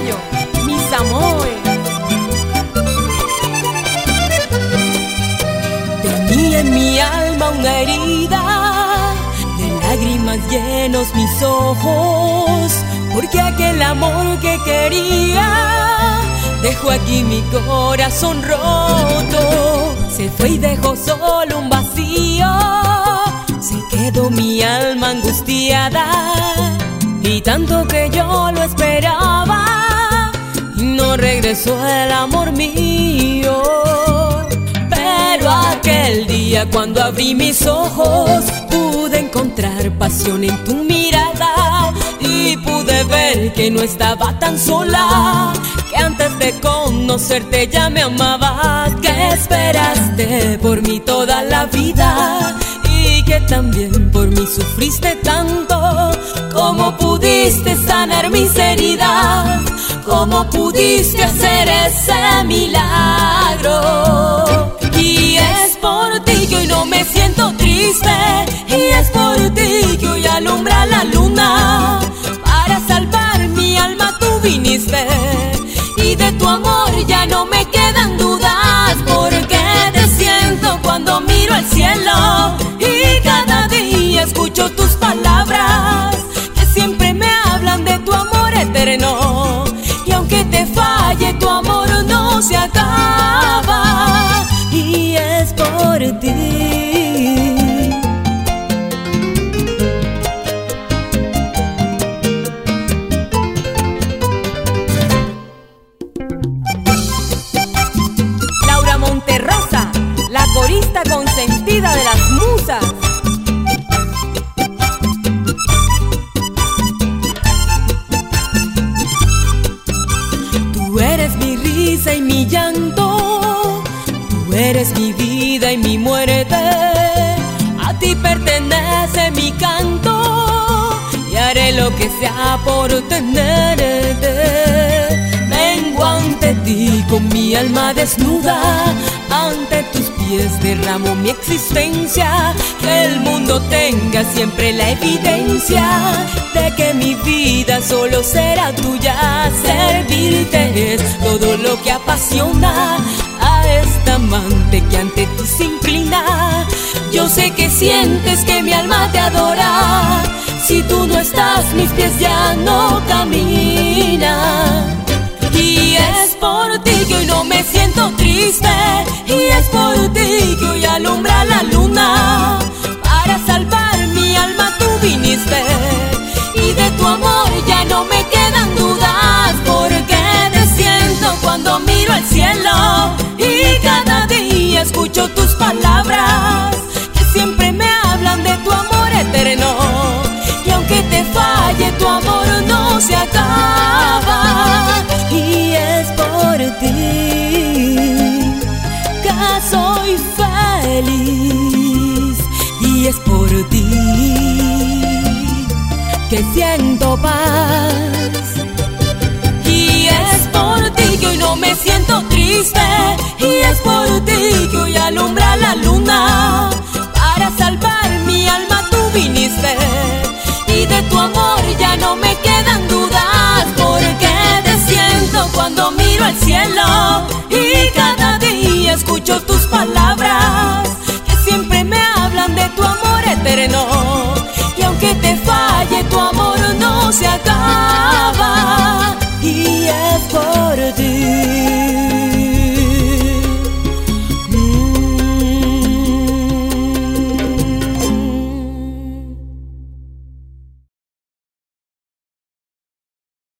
Bello, mis amores. Tenía en mi alma una herida, de lágrimas llenos mis ojos, porque aquel amor que quería dejó aquí mi corazón roto. Se fue y dejó solo un vacío, se quedó mi alma angustiada y tanto que yo lo esperaba regresó el amor mío. Pero aquel día cuando abrí mis ojos pude encontrar pasión en tu mirada y pude ver que no estaba tan sola, que antes de conocerte ya me amabas, que esperaste por mí toda la vida y que también por mí sufriste tanto. ¿Cómo pudiste sanar mis heridas? ¿Cómo pudiste hacer ese milagro? Y es por ti que hoy no me siento triste. Y es por ti que hoy alumbra la luna. Para salvar mi alma tú viniste. Y de tu amor ya no me quedan dudas. Porque te siento cuando miro al cielo. La corista consentida de las musas. Tú eres mi risa y mi llanto, tú eres mi vida y mi muerte. A ti pertenece mi canto y haré lo que sea por tenerte. Vengo ante ti con mi alma desnuda, ante tus pies derramo mi existencia, que el mundo tenga siempre la evidencia de que mi vida solo será tuya, servirte es todo lo que apasiona a esta amante que ante ti se inclina. Yo sé que sientes que mi alma te adora, si tú no estás mis pies ya no caminan. Y es por ti que hoy no me siento triste. Y es por ti que es por ti que siento paz. Y es por ti que hoy no me siento triste. Y es por ti que hoy alumbra la luna. Para salvar mi alma tú viniste. Y de tu amor ya no me quedan dudas. Porque te siento cuando miro al cielo. No se.